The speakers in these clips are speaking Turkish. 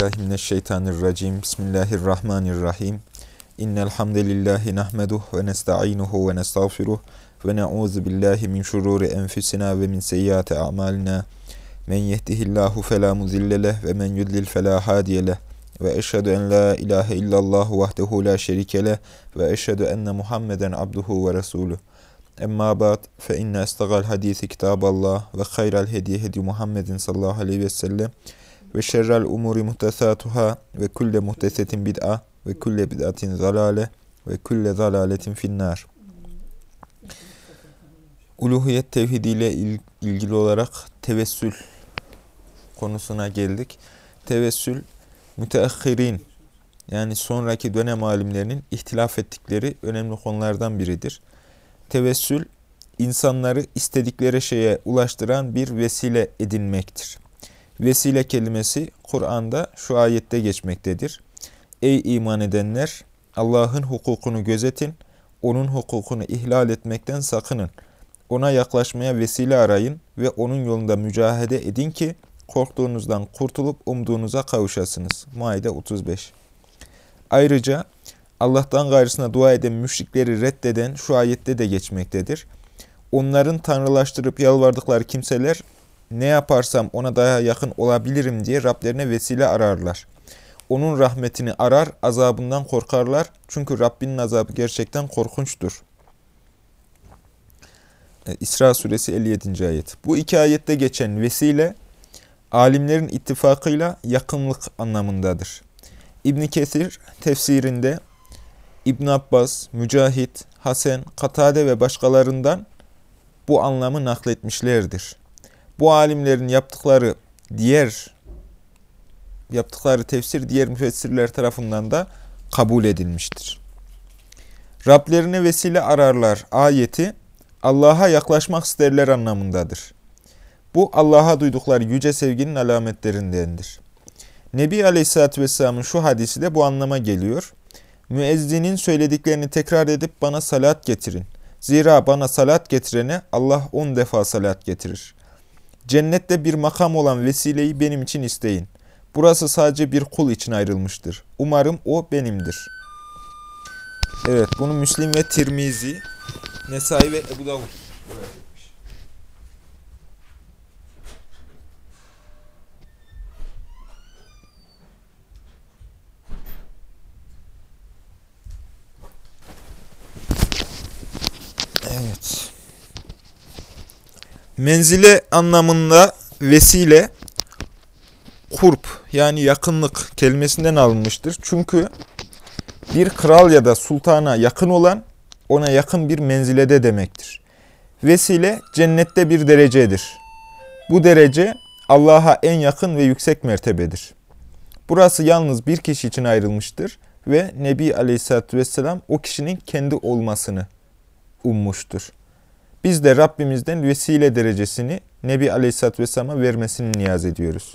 billahi mineşşeytanirracim. Bismillahirrahmanirrahim. İnnel hamdelellahi nahmeduhu ve nestainuhu ve nestağfiruh ve na'uzu billahi min şururi enfusina ve min seyyiati a'malina. Men yehdihillahu fela mudille ve men yudlil fela hadiye. Ve eşhedü en la ilahe illallah vahdehu la şerike ve eşhedü enne Muhammeden abduhu ve resuluh. Emma ba'd fe inne estagal hadisi kitaballah ve hayral hediye hedi Muhammedin sallallahu aleyhi ve sellem ve şerrel umuri muhtesatuhâ ve kulle muhtesetin bid'a ve kulle bid'atin zalale ve kulle zalaletin finnâr. Uluhiyet tevhidiyle ilgili olarak tevessül konusuna geldik. Tevessül müteahhirin yani sonraki dönem alimlerinin ihtilaf ettikleri önemli konulardan biridir. Tevessül insanları istedikleri şeye ulaştıran bir vesile edinmektir. Vesile kelimesi Kur'an'da şu ayette geçmektedir. Ey iman edenler! Allah'ın hukukunu gözetin, onun hukukunu ihlal etmekten sakının. Ona yaklaşmaya vesile arayın ve onun yolunda mücahede edin ki korktuğunuzdan kurtulup umduğunuza kavuşasınız. Maide 35 Ayrıca Allah'tan gayrısına dua eden müşrikleri reddeden şu ayette de geçmektedir. Onların tanrılaştırıp yalvardıkları kimseler ne yaparsam ona daha yakın olabilirim diye Rablerine vesile ararlar. Onun rahmetini arar, azabından korkarlar. Çünkü Rabbinin azabı gerçekten korkunçtur. E, İsra suresi 57. ayet. Bu iki ayette geçen vesile, alimlerin ittifakıyla yakınlık anlamındadır. İbn Kesir tefsirinde İbn Abbas, Mücahit, Hasan, Katade ve başkalarından bu anlamı nakletmişlerdir. Bu alimlerin yaptıkları diğer yaptıkları tefsir diğer müfessirler tarafından da kabul edilmiştir. Rablerine vesile ararlar ayeti Allah'a yaklaşmak isterler anlamındadır. Bu Allah'a duydukları yüce sevginin alametlerindendir. Nebi Aleyhisselatü Vesselam'ın şu hadisi de bu anlama geliyor. Müezzinin söylediklerini tekrar edip bana salat getirin. Zira bana salat getirene Allah on defa salat getirir. Cennette bir makam olan vesileyi benim için isteyin. Burası sadece bir kul için ayrılmıştır. Umarım o benimdir. Evet, bunu Müslim ve Tirmizi, Nesai ve Ebu Davud Evet. Menzile anlamında vesile kurp yani yakınlık kelimesinden alınmıştır. Çünkü bir kral ya da sultana yakın olan ona yakın bir menzilede demektir. Vesile cennette bir derecedir. Bu derece Allah'a en yakın ve yüksek mertebedir. Burası yalnız bir kişi için ayrılmıştır ve Nebi Aleyhisselatü Vesselam o kişinin kendi olmasını ummuştur. Biz de Rabbimizden vesile derecesini Nebi Aleyhisselatü Vesselam'a vermesini niyaz ediyoruz.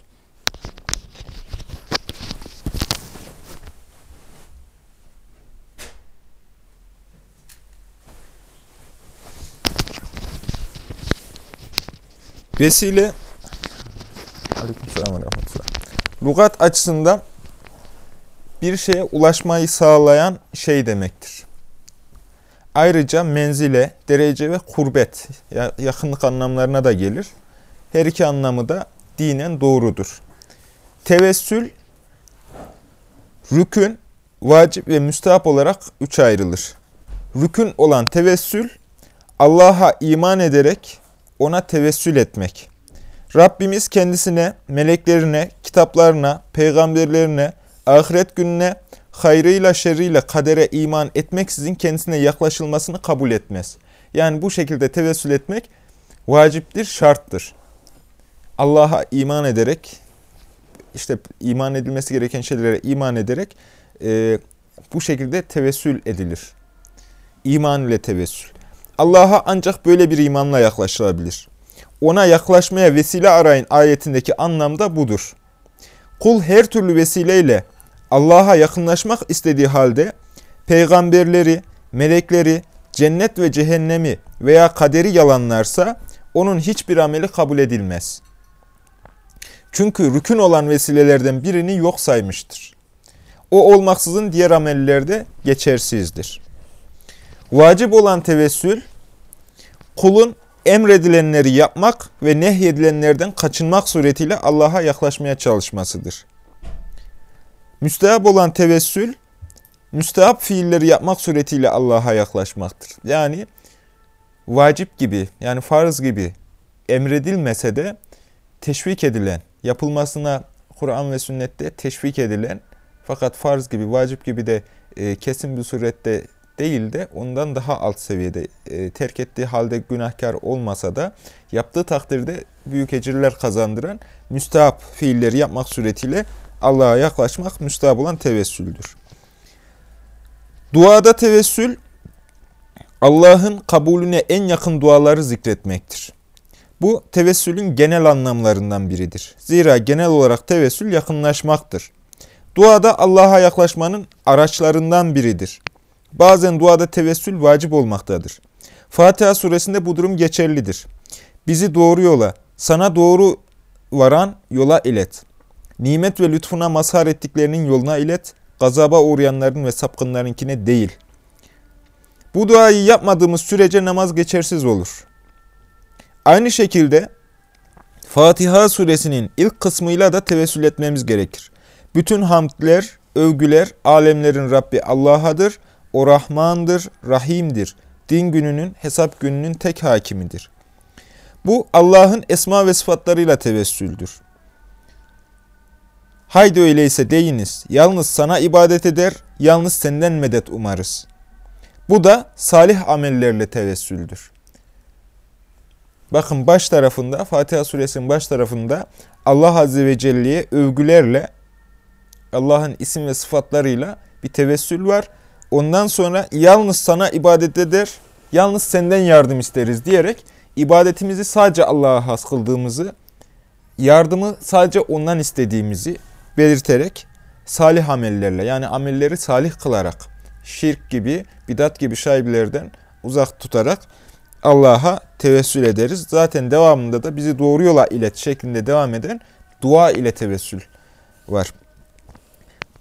Vesile Aleykümselam Lugat açısından bir şeye ulaşmayı sağlayan şey demektir. Ayrıca menzile, derece ve kurbet, yakınlık anlamlarına da gelir. Her iki anlamı da dinen doğrudur. Tevessül, rükün, vacip ve müstahap olarak üç ayrılır. Rükün olan tevessül, Allah'a iman ederek ona tevessül etmek. Rabbimiz kendisine, meleklerine, kitaplarına, peygamberlerine, ahiret gününe hayrıyla şerriyle kadere iman etmeksizin kendisine yaklaşılmasını kabul etmez. Yani bu şekilde tevessül etmek vaciptir, şarttır. Allah'a iman ederek, işte iman edilmesi gereken şeylere iman ederek e, bu şekilde tevessül edilir. İman ile tevessül. Allah'a ancak böyle bir imanla yaklaşılabilir. Ona yaklaşmaya vesile arayın ayetindeki anlamda budur. Kul her türlü vesileyle Allah'a yakınlaşmak istediği halde peygamberleri, melekleri, cennet ve cehennemi veya kaderi yalanlarsa onun hiçbir ameli kabul edilmez. Çünkü rükün olan vesilelerden birini yok saymıştır. O olmaksızın diğer ameller de geçersizdir. Vacip olan tevessül, kulun emredilenleri yapmak ve nehyedilenlerden kaçınmak suretiyle Allah'a yaklaşmaya çalışmasıdır. Müstehap olan tevessül, müstehap fiilleri yapmak suretiyle Allah'a yaklaşmaktır. Yani vacip gibi, yani farz gibi emredilmese de teşvik edilen, yapılmasına Kur'an ve sünnette teşvik edilen fakat farz gibi, vacip gibi de e, kesin bir surette değil de ondan daha alt seviyede e, terk ettiği halde günahkar olmasa da yaptığı takdirde büyük ecirler kazandıran müstahap fiilleri yapmak suretiyle Allah'a yaklaşmak müstahap olan tevessüldür. Duada tevessül Allah'ın kabulüne en yakın duaları zikretmektir. Bu tevessülün genel anlamlarından biridir. Zira genel olarak tevessül yakınlaşmaktır. Duada Allah'a yaklaşmanın araçlarından biridir. Bazen duada tevessül vacip olmaktadır. Fatiha suresinde bu durum geçerlidir. Bizi doğru yola, sana doğru varan yola ilet. Nimet ve lütfuna mazhar ettiklerinin yoluna ilet. Gazaba uğrayanların ve sapkınlarınkine değil. Bu duayı yapmadığımız sürece namaz geçersiz olur. Aynı şekilde Fatiha suresinin ilk kısmıyla da tevessül etmemiz gerekir. Bütün hamdler, övgüler alemlerin Rabbi Allah'adır. O Rahmandır, Rahim'dir. Din gününün, hesap gününün tek hakimidir. Bu Allah'ın esma ve sıfatlarıyla tevessüldür. Haydi öyleyse deyiniz, yalnız sana ibadet eder, yalnız senden medet umarız. Bu da salih amellerle tevessüldür. Bakın baş tarafında, Fatiha suresinin baş tarafında Allah Azze ve Celle'ye övgülerle, Allah'ın isim ve sıfatlarıyla bir tevessül var. Ondan sonra yalnız sana ibadet eder, yalnız senden yardım isteriz diyerek ibadetimizi sadece Allah'a has kıldığımızı, yardımı sadece ondan istediğimizi belirterek salih amellerle yani amelleri salih kılarak şirk gibi, bidat gibi şaibelerden uzak tutarak Allah'a tevessül ederiz. Zaten devamında da bizi doğru yola ilet şeklinde devam eden dua ile tevessül var.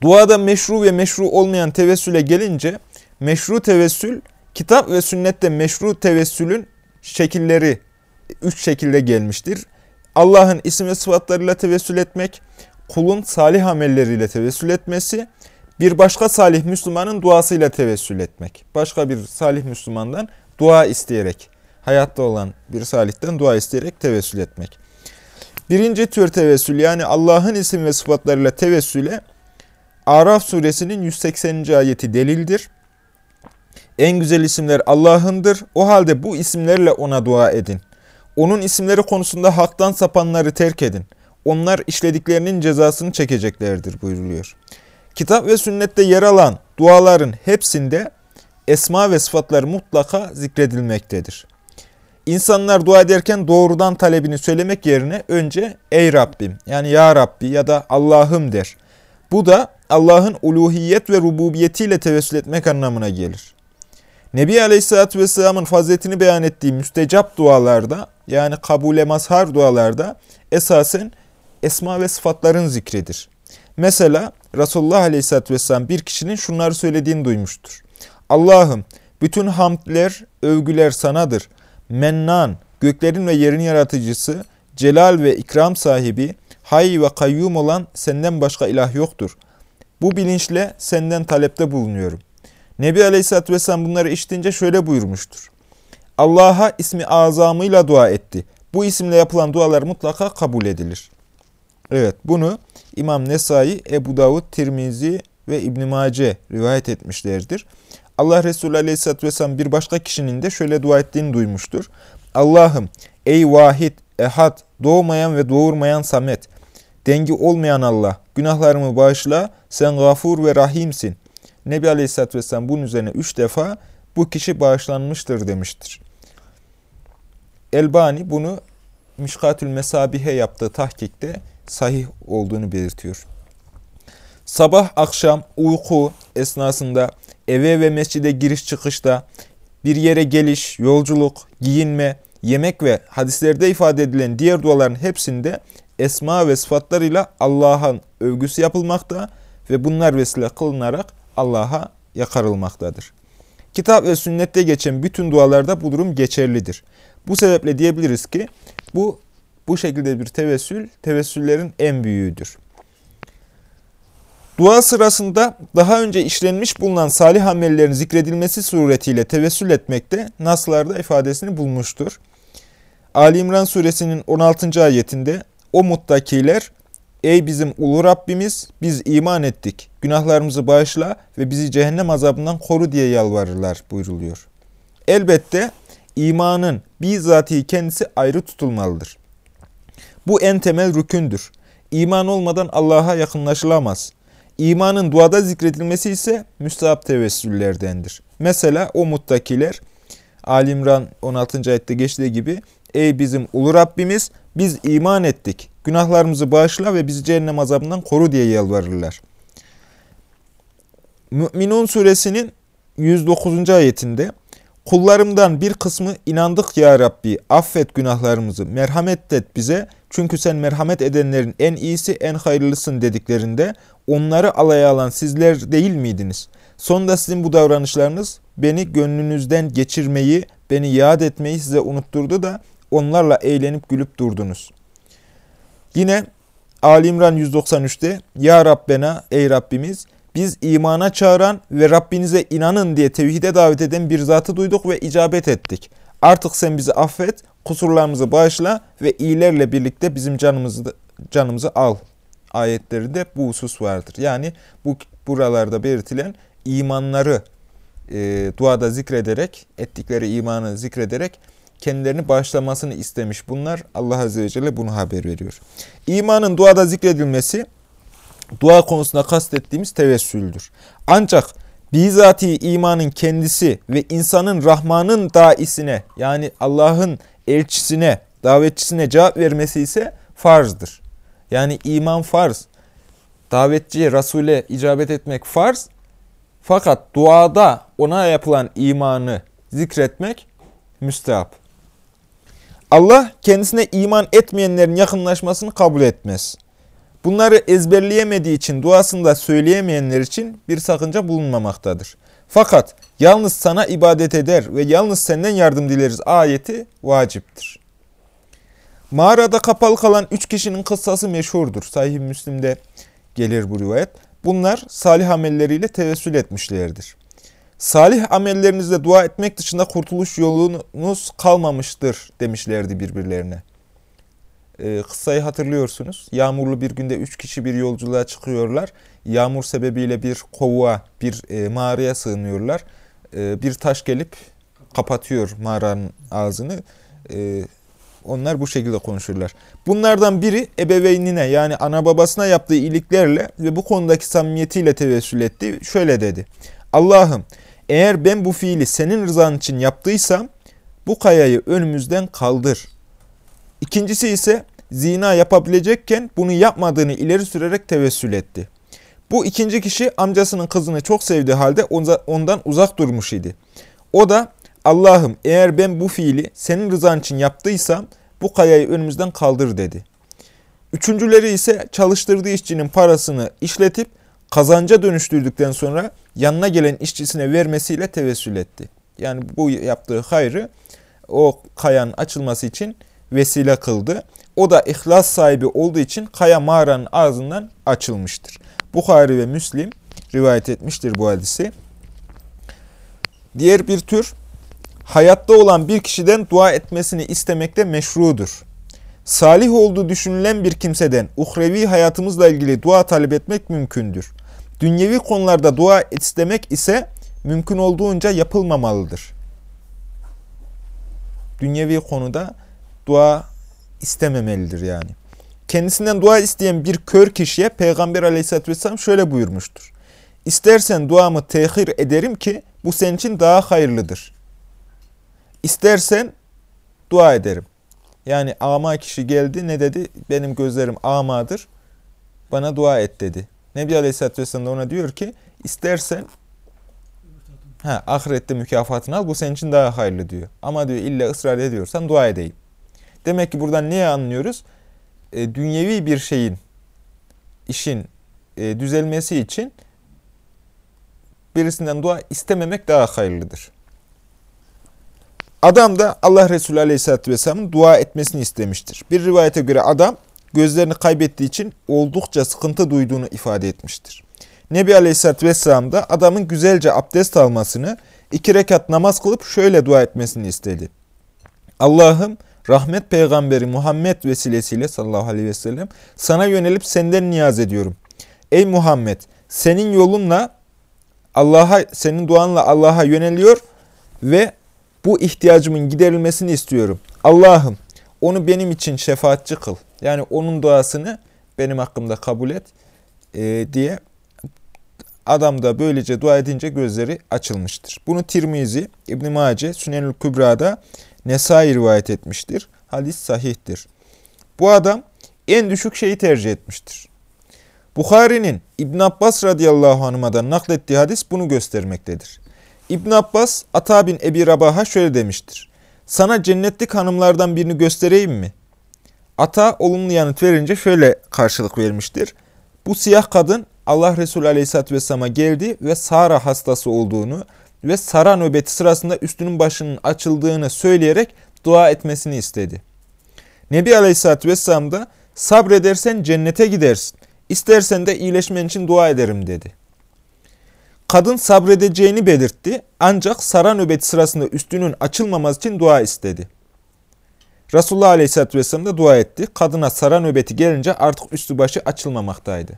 Duada meşru ve meşru olmayan tevessüle gelince meşru tevessül kitap ve sünnette meşru tevessülün şekilleri üç şekilde gelmiştir. Allah'ın isim ve sıfatlarıyla tevessül etmek, kulun salih amelleriyle tevessül etmesi, bir başka salih Müslümanın duasıyla tevessül etmek. Başka bir salih Müslümandan dua isteyerek, hayatta olan bir salihten dua isteyerek tevessül etmek. Birinci tür tevessül yani Allah'ın isim ve sıfatlarıyla tevessüle Araf suresinin 180. ayeti delildir. En güzel isimler Allah'ındır. O halde bu isimlerle ona dua edin. Onun isimleri konusunda haktan sapanları terk edin. Onlar işlediklerinin cezasını çekeceklerdir buyuruluyor. Kitap ve sünnette yer alan duaların hepsinde esma ve sıfatlar mutlaka zikredilmektedir. İnsanlar dua ederken doğrudan talebini söylemek yerine önce ey Rabbim yani ya Rabbi ya da Allah'ım der. Bu da Allah'ın uluhiyet ve rububiyetiyle tevessül etmek anlamına gelir. Nebi Aleyhisselatü Vesselam'ın faziletini beyan ettiği müstecap dualarda yani kabule mazhar dualarda esasen esma ve sıfatların zikridir. Mesela Resulullah Aleyhisselatü Vesselam bir kişinin şunları söylediğini duymuştur. Allah'ım bütün hamdler, övgüler sanadır. Mennan, göklerin ve yerin yaratıcısı, celal ve ikram sahibi, hay ve kayyum olan senden başka ilah yoktur. Bu bilinçle senden talepte bulunuyorum. Nebi Aleyhisselatü Vesselam bunları işitince şöyle buyurmuştur. Allah'a ismi azamıyla dua etti. Bu isimle yapılan dualar mutlaka kabul edilir. Evet bunu İmam Nesai, Ebu Davud, Tirmizi ve İbn Mace rivayet etmişlerdir. Allah Resulü Aleyhisselatü Vesselam bir başka kişinin de şöyle dua ettiğini duymuştur. Allah'ım ey vahid, ehad, doğmayan ve doğurmayan samet, dengi olmayan Allah, günahlarımı bağışla, sen gafur ve rahimsin. Nebi Aleyhisselatü Vesselam bunun üzerine üç defa bu kişi bağışlanmıştır demiştir. Elbani bunu Mişkatül Mesabihe yaptığı tahkikte sahih olduğunu belirtiyor. Sabah akşam uyku esnasında eve ve mescide giriş çıkışta bir yere geliş, yolculuk, giyinme, yemek ve hadislerde ifade edilen diğer duaların hepsinde esma ve sıfatlarıyla Allah'ın övgüsü yapılmakta ve bunlar vesile kılınarak Allah'a yakarılmaktadır. Kitap ve sünnette geçen bütün dualarda bu durum geçerlidir. Bu sebeple diyebiliriz ki bu bu şekilde bir tevessül, tevessüllerin en büyüğüdür. Dua sırasında daha önce işlenmiş bulunan salih amellerin zikredilmesi suretiyle tevessül etmekte naslarda ifadesini bulmuştur. Ali İmran suresinin 16. ayetinde o muttakiler Ey bizim ulu Rabbimiz biz iman ettik. Günahlarımızı bağışla ve bizi cehennem azabından koru diye yalvarırlar buyruluyor. Elbette imanın bizatihi kendisi ayrı tutulmalıdır. Bu en temel rükündür. İman olmadan Allah'a yakınlaşılamaz. İmanın duada zikredilmesi ise müstahap tevessüllerdendir. Mesela o muttakiler Ali İmran 16. ayette geçtiği gibi Ey bizim ulu Rabbimiz biz iman ettik. Günahlarımızı bağışla ve bizi cehennem azabından koru diye yalvarırlar. Mü'minun suresinin 109. ayetinde Kullarımdan bir kısmı inandık ya Rabbi affet günahlarımızı merhamet et bize çünkü sen merhamet edenlerin en iyisi en hayırlısın dediklerinde onları alaya alan sizler değil miydiniz? Sonunda sizin bu davranışlarınız beni gönlünüzden geçirmeyi, beni yad etmeyi size unutturdu da onlarla eğlenip gülüp durdunuz. Yine Ali İmran 193'te Ya Rabbena ey Rabbimiz biz imana çağıran ve Rabbinize inanın diye tevhide davet eden bir zatı duyduk ve icabet ettik. Artık sen bizi affet, kusurlarımızı bağışla ve iyilerle birlikte bizim canımızı canımızı al. Ayetlerinde bu husus vardır. Yani bu buralarda belirtilen imanları e, duada zikrederek, ettikleri imanı zikrederek kendilerini bağışlamasını istemiş. Bunlar Allah Azze ve Celle bunu haber veriyor. İmanın duada zikredilmesi dua konusunda kastettiğimiz tevessüldür. Ancak bizatihi imanın kendisi ve insanın Rahman'ın daisine yani Allah'ın elçisine, davetçisine cevap vermesi ise farzdır. Yani iman farz. Davetçiye, Resul'e icabet etmek farz. Fakat duada ona yapılan imanı zikretmek müstehap. Allah kendisine iman etmeyenlerin yakınlaşmasını kabul etmez. Bunları ezberleyemediği için duasında söyleyemeyenler için bir sakınca bulunmamaktadır. Fakat yalnız sana ibadet eder ve yalnız senden yardım dileriz ayeti vaciptir. Mağarada kapalı kalan üç kişinin kıssası meşhurdur. Sahih Müslim'de gelir bu rivayet. Bunlar salih amelleriyle tevessül etmişlerdir. Salih amellerinizle dua etmek dışında kurtuluş yolunuz kalmamıştır demişlerdi birbirlerine. Ee, kıssayı hatırlıyorsunuz. Yağmurlu bir günde üç kişi bir yolculuğa çıkıyorlar. Yağmur sebebiyle bir kovuğa, bir e, mağaraya sığınıyorlar. E, bir taş gelip kapatıyor mağaranın ağzını. E, onlar bu şekilde konuşurlar. Bunlardan biri ebeveynine yani ana babasına yaptığı iyiliklerle ve bu konudaki samimiyetiyle tevessül etti. Şöyle dedi. Allah'ım eğer ben bu fiili senin rızan için yaptıysam bu kayayı önümüzden kaldır. İkincisi ise zina yapabilecekken bunu yapmadığını ileri sürerek tevessül etti. Bu ikinci kişi amcasının kızını çok sevdiği halde ondan uzak durmuş idi. O da Allah'ım eğer ben bu fiili senin rızan için yaptıysam bu kayayı önümüzden kaldır dedi. Üçüncüleri ise çalıştırdığı işçinin parasını işletip kazanca dönüştürdükten sonra yanına gelen işçisine vermesiyle tevessül etti. Yani bu yaptığı hayrı o kayanın açılması için vesile kıldı. O da ihlas sahibi olduğu için kaya mağaranın ağzından açılmıştır. Bukhari ve Müslim rivayet etmiştir bu hadisi. Diğer bir tür, hayatta olan bir kişiden dua etmesini istemekte meşrudur. Salih olduğu düşünülen bir kimseden uhrevi hayatımızla ilgili dua talep etmek mümkündür. Dünyevi konularda dua istemek ise mümkün olduğunca yapılmamalıdır. Dünyevi konuda dua istememelidir yani. Kendisinden dua isteyen bir kör kişiye Peygamber aleyhissalatü vesselam şöyle buyurmuştur. İstersen duamı tehir ederim ki bu senin için daha hayırlıdır. İstersen dua ederim. Yani ama kişi geldi ne dedi? Benim gözlerim amadır. Bana dua et dedi. Nebi Aleyhisselatü Vesselam da ona diyor ki istersen ha, ahirette mükafatını al bu senin için daha hayırlı diyor. Ama diyor illa ısrar ediyorsan dua edeyim. Demek ki buradan niye anlıyoruz? E, dünyevi bir şeyin, işin e, düzelmesi için birisinden dua istememek daha hayırlıdır. Adam da Allah Resulü Aleyhisselatü Vesselam'ın dua etmesini istemiştir. Bir rivayete göre adam gözlerini kaybettiği için oldukça sıkıntı duyduğunu ifade etmiştir. Nebi Aleyhisselatü Vesselam da adamın güzelce abdest almasını, iki rekat namaz kılıp şöyle dua etmesini istedi. Allah'ım rahmet peygamberi Muhammed vesilesiyle sallallahu aleyhi ve sellem sana yönelip senden niyaz ediyorum. Ey Muhammed senin yolunla Allah'a senin duanla Allah'a yöneliyor ve bu ihtiyacımın giderilmesini istiyorum. Allah'ım onu benim için şefaatçi kıl. Yani onun duasını benim hakkımda kabul et e, diye adam da böylece dua edince gözleri açılmıştır. Bunu Tirmizi, İbn-i Mace, Sünenül Kübra'da Nesai rivayet etmiştir. Hadis sahihtir. Bu adam en düşük şeyi tercih etmiştir. Bukhari'nin İbn Abbas radıyallahu anh'dan naklettiği hadis bunu göstermektedir. İbn Abbas, Ata bin Ebi Rabah'a şöyle demiştir. Sana cennetlik hanımlardan birini göstereyim mi? Ata olumlu yanıt verince şöyle karşılık vermiştir. Bu siyah kadın Allah Resulü Aleyhisselatü Vesselam'a geldi ve Sara hastası olduğunu ve Sara nöbeti sırasında üstünün başının açıldığını söyleyerek dua etmesini istedi. Nebi Aleyhisselatü Vesselam da sabredersen cennete gidersin. İstersen de iyileşmen için dua ederim dedi. Kadın sabredeceğini belirtti ancak Sara nöbeti sırasında üstünün açılmaması için dua istedi. Resulullah Aleyhisselatü Vesselam da dua etti. Kadına Sara nöbeti gelince artık üstü başı açılmamaktaydı.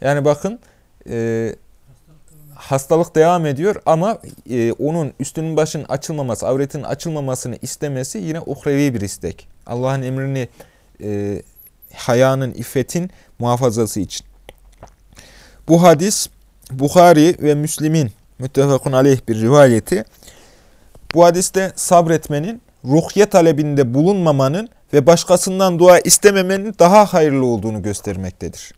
Yani bakın e, hastalık devam ediyor ama e, onun üstünün başının açılmaması, avretinin açılmamasını istemesi yine uhrevi bir istek. Allah'ın emrini e, hayanın, iffetin muhafazası için. Bu hadis Bukhari ve Müslim'in müttefakun aleyh bir rivayeti. Bu hadiste sabretmenin, ruhye talebinde bulunmamanın ve başkasından dua istememenin daha hayırlı olduğunu göstermektedir.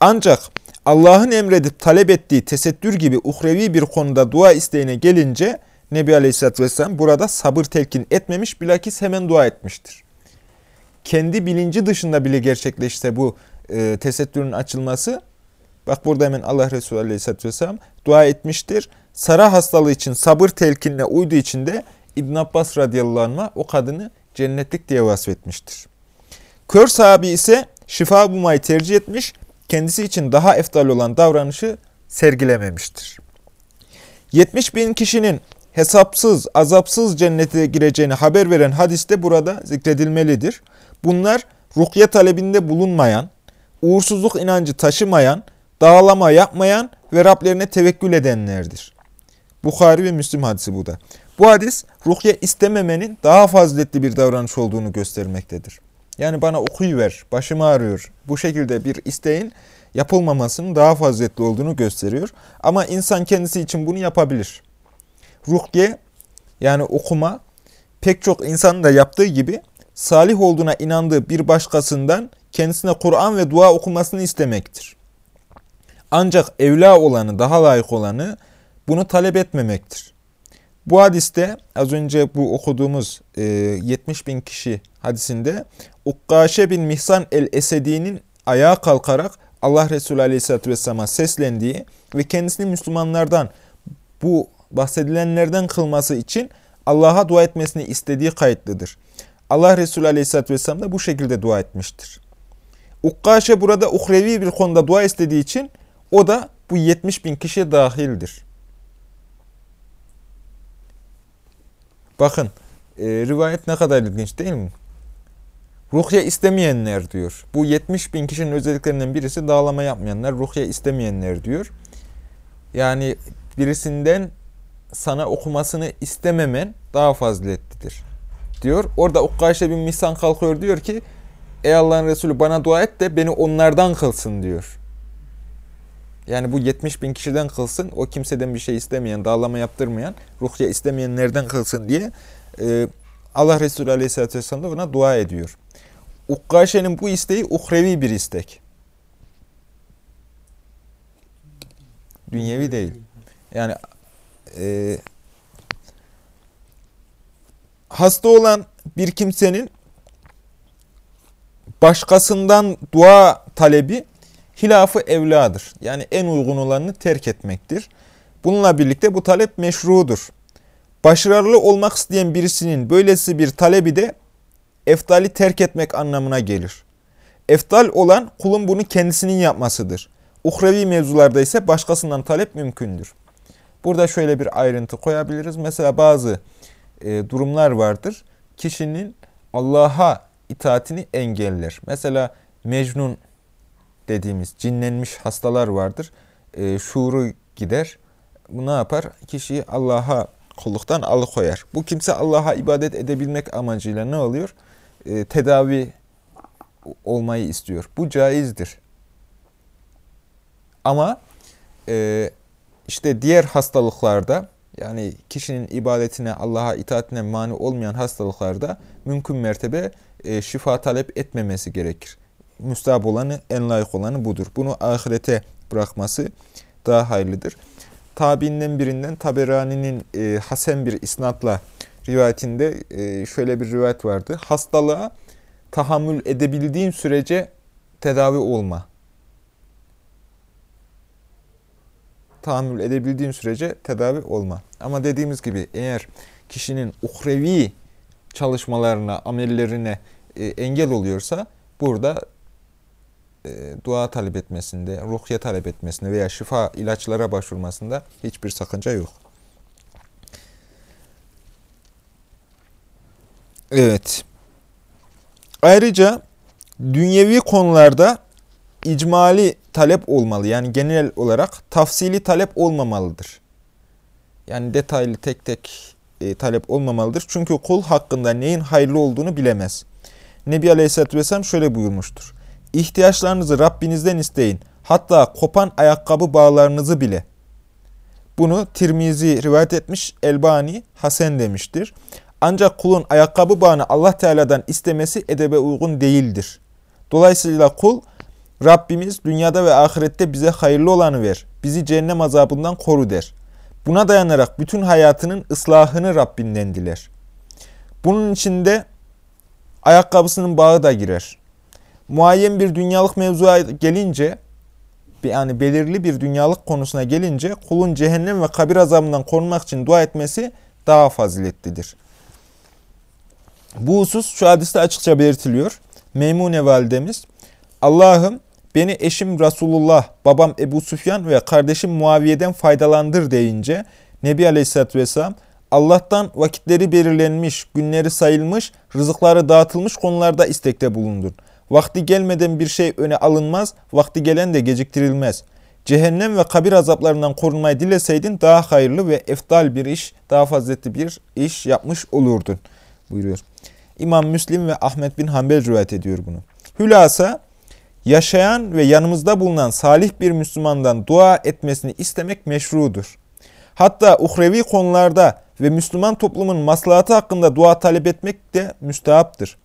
Ancak Allah'ın emredip talep ettiği tesettür gibi uhrevi bir konuda dua isteğine gelince Nebi Aleyhisselatü Vesselam burada sabır telkin etmemiş, bilakis hemen dua etmiştir. Kendi bilinci dışında bile gerçekleşse bu e, tesettürün açılması, bak burada hemen Allah Resulü Aleyhisselatü Vesselam dua etmiştir. Sara hastalığı için sabır telkinine uyduğu için de İbn Abbas radıyallahu anh'a o kadını cennetlik diye vasfetmiştir. Kör sahabi ise şifa bulmayı tercih etmiş kendisi için daha eftal olan davranışı sergilememiştir. 70 bin kişinin hesapsız, azapsız cennete gireceğini haber veren hadiste burada zikredilmelidir. Bunlar ruhye talebinde bulunmayan, uğursuzluk inancı taşımayan, dağlama yapmayan ve Rablerine tevekkül edenlerdir. Bukhari ve Müslim hadisi bu da. Bu hadis ruhye istememenin daha faziletli bir davranış olduğunu göstermektedir. Yani bana okuyu ver, başım ağrıyor. Bu şekilde bir isteğin yapılmamasının daha faziletli olduğunu gösteriyor. Ama insan kendisi için bunu yapabilir. Ruhye yani okuma pek çok insanın da yaptığı gibi salih olduğuna inandığı bir başkasından kendisine Kur'an ve dua okumasını istemektir. Ancak evla olanı, daha layık olanı bunu talep etmemektir. Bu hadiste az önce bu okuduğumuz e, 70 bin kişi hadisinde Ukkaşe bin Mihsan el-Esedi'nin ayağa kalkarak Allah Resulü Aleyhisselatü Vesselam'a seslendiği ve kendisini Müslümanlardan bu bahsedilenlerden kılması için Allah'a dua etmesini istediği kayıtlıdır. Allah Resulü Aleyhisselatü Vesselam da bu şekilde dua etmiştir. Ukkaşe burada uhrevi bir konuda dua istediği için o da bu 70 bin kişiye dahildir. Bakın e, rivayet ne kadar ilginç değil mi? Ruhya istemeyenler diyor. Bu 70 bin kişinin özelliklerinden birisi dağlama yapmayanlar, ruhya istemeyenler diyor. Yani birisinden sana okumasını istememen daha faziletlidir diyor. Orada Ukkaşe bin Mihsan kalkıyor diyor ki Ey Allah'ın Resulü bana dua et de beni onlardan kılsın diyor. Yani bu 70 bin kişiden kılsın, o kimseden bir şey istemeyen, dağlama yaptırmayan, ruhya istemeyenlerden kılsın diye e, Allah Resulü Aleyhisselatü Vesselam da buna dua ediyor. Ukkaşe'nin bu isteği uhrevi bir istek. Dünyevi değil. Yani e, hasta olan bir kimsenin başkasından dua talebi hilafı evladır. Yani en uygun olanını terk etmektir. Bununla birlikte bu talep meşrudur. Başarılı olmak isteyen birisinin böylesi bir talebi de eftali terk etmek anlamına gelir. Eftal olan kulun bunu kendisinin yapmasıdır. Uhrevi mevzularda ise başkasından talep mümkündür. Burada şöyle bir ayrıntı koyabiliriz. Mesela bazı e, durumlar vardır. Kişinin Allah'a itaatini engeller. Mesela Mecnun dediğimiz cinlenmiş hastalar vardır. E, şuuru gider. Bu ne yapar? Kişiyi Allah'a kulluktan alıkoyar. Bu kimse Allah'a ibadet edebilmek amacıyla ne oluyor? E, tedavi olmayı istiyor. Bu caizdir. Ama e, işte diğer hastalıklarda yani kişinin ibadetine, Allah'a itaatine mani olmayan hastalıklarda mümkün mertebe e, şifa talep etmemesi gerekir. Müstahap olanı, en layık olanı budur. Bunu ahirete bırakması daha hayırlıdır. Tabiinden birinden Taberani'nin e, Hasen bir isnatla rivayetinde e, şöyle bir rivayet vardı. Hastalığa tahammül edebildiğin sürece tedavi olma. Tahammül edebildiğin sürece tedavi olma. Ama dediğimiz gibi eğer kişinin uhrevi çalışmalarına, amellerine e, engel oluyorsa burada e, dua talep etmesinde, ruhye talep etmesinde veya şifa ilaçlara başvurmasında hiçbir sakınca yok. Evet. Ayrıca dünyevi konularda icmali talep olmalı. Yani genel olarak tafsili talep olmamalıdır. Yani detaylı tek tek e, talep olmamalıdır. Çünkü kul hakkında neyin hayırlı olduğunu bilemez. Nebi Aleyhisselatü Vesselam şöyle buyurmuştur. İhtiyaçlarınızı Rabbinizden isteyin. Hatta kopan ayakkabı bağlarınızı bile. Bunu Tirmizi rivayet etmiş, Elbani Hasen demiştir. Ancak kulun ayakkabı bağını Allah Teala'dan istemesi edebe uygun değildir. Dolayısıyla kul, Rabbimiz dünyada ve ahirette bize hayırlı olanı ver, bizi cehennem azabından koru der. Buna dayanarak bütün hayatının ıslahını Rabbinden diler. Bunun içinde ayakkabısının bağı da girer. Muayyen bir dünyalık mevzuya gelince, yani belirli bir dünyalık konusuna gelince kulun cehennem ve kabir azabından korunmak için dua etmesi daha faziletlidir. Bu husus şu hadiste açıkça belirtiliyor. Meymune validemiz, Allah'ım beni eşim Resulullah, babam Ebu Süfyan ve kardeşim Muaviye'den faydalandır deyince Nebi Aleyhisselatü Vesselam Allah'tan vakitleri belirlenmiş, günleri sayılmış, rızıkları dağıtılmış konularda istekte bulundur. Vakti gelmeden bir şey öne alınmaz, vakti gelen de geciktirilmez. Cehennem ve kabir azaplarından korunmayı dileseydin daha hayırlı ve eftal bir iş, daha faziletli bir iş yapmış olurdun buyuruyor. İmam Müslim ve Ahmet bin Hanbel rivayet ediyor bunu. Hülasa, yaşayan ve yanımızda bulunan salih bir Müslümandan dua etmesini istemek meşrudur. Hatta uhrevi konularda ve Müslüman toplumun maslahatı hakkında dua talep etmek de müstehaptır.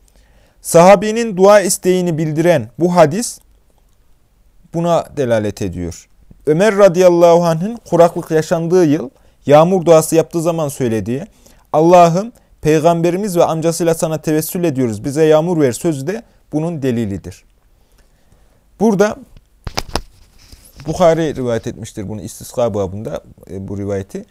Sahabinin dua isteğini bildiren bu hadis buna delalet ediyor. Ömer radıyallahu anh'ın kuraklık yaşandığı yıl yağmur duası yaptığı zaman söylediği Allah'ım Peygamberimiz ve amcasıyla sana tevessül ediyoruz. Bize yağmur ver sözü de bunun delilidir. Burada Bukhari rivayet etmiştir bunu istiska babında e, bu rivayeti.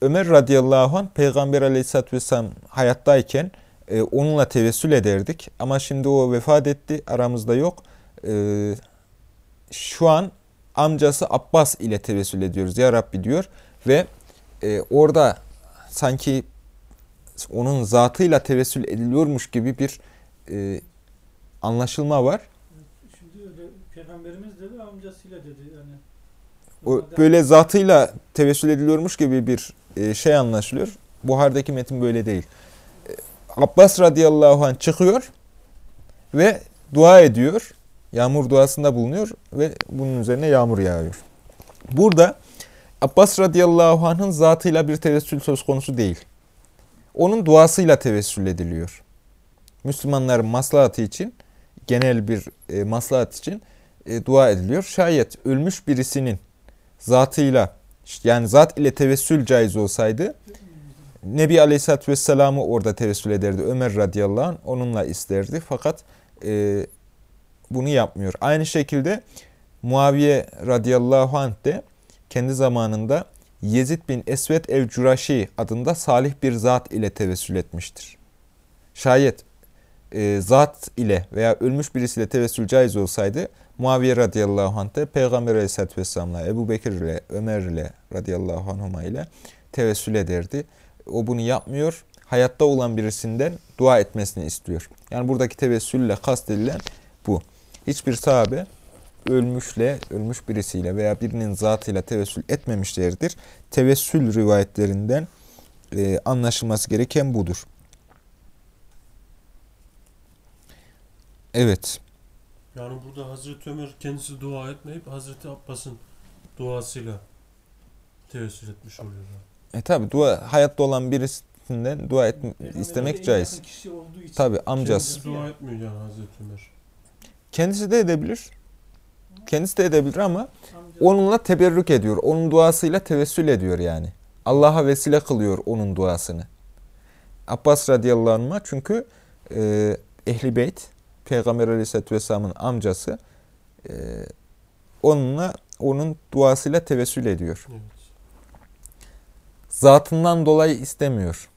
Ömer radıyallahu anh Peygamber aleyhissalatü vesselam hayattayken e, onunla tevessül ederdik. Ama şimdi o vefat etti aramızda yok. E, şu an amcası Abbas ile tevessül ediyoruz ya Rabbi diyor. Ve orada sanki onun zatıyla tevessül ediliyormuş gibi bir e, anlaşılma var. Şimdi öyle peygamberimiz dedi amcasıyla dedi yani. O, böyle zatıyla tevessül ediliyormuş gibi bir e, şey anlaşılıyor. Buhardaki metin böyle değil. E, Abbas radıyallahu anh çıkıyor ve dua ediyor. Yağmur duasında bulunuyor ve bunun üzerine yağmur yağıyor. Burada Abbas radıyallahu anh'ın zatıyla bir tevessül söz konusu değil onun duasıyla tevessül ediliyor. Müslümanların maslahatı için, genel bir e, maslahat için e, dua ediliyor. Şayet ölmüş birisinin zatıyla, yani zat ile tevessül caiz olsaydı, Nebi Aleyhisselatü Vesselam'ı orada tevessül ederdi. Ömer radıyallahu anh onunla isterdi. Fakat e, bunu yapmıyor. Aynı şekilde Muaviye radıyallahu anh de kendi zamanında Yezid bin Esved el-Curaşi adında salih bir zat ile tevessül etmiştir. Şayet e, zat ile veya ölmüş birisiyle tevessül caiz olsaydı Muaviye radıyallahu anh de Peygamber aleyhisselatü vesselam'la Ebu Bekir ile Ömer ile radıyallahu anhuma ile tevessül ederdi. O bunu yapmıyor. Hayatta olan birisinden dua etmesini istiyor. Yani buradaki tevessülle kastedilen bu. Hiçbir sahabe ölmüşle, ölmüş birisiyle veya birinin zatıyla tevessül etmemişlerdir. Tevessül rivayetlerinden e, anlaşılması gereken budur. Evet. Yani burada Hazreti Ömer kendisi dua etmeyip Hazreti Abbas'ın duasıyla tevessül etmiş oluyor. E tabi dua hayatta olan birisinden dua et, istemek caiz. Tabi amcası. Kendisi dua etmiyor yani Hazreti Ömer. Kendisi de edebilir. Kendisi de edebilir ama onunla teberrük ediyor. Onun duasıyla tevessül ediyor yani. Allah'a vesile kılıyor onun duasını. Abbas radıyallahu anh'a çünkü e, Ehli Beyt, Peygamber aleyhisselatü vesselamın amcası e, onunla onun duasıyla tevessül ediyor. Evet. Zatından dolayı istemiyor.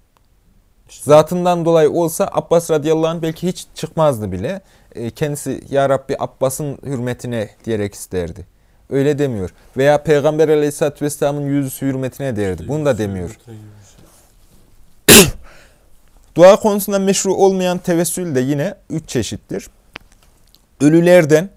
Zatından dolayı olsa Abbas radıyallahu anh belki hiç çıkmazdı bile. E, kendisi Ya Rabbi Abbas'ın hürmetine diyerek isterdi. Öyle demiyor. Veya Peygamber aleyhisselatü vesselamın yüzü hürmetine derdi. Bunu da demiyor. Dua konusunda meşru olmayan tevessül de yine üç çeşittir. Ölülerden,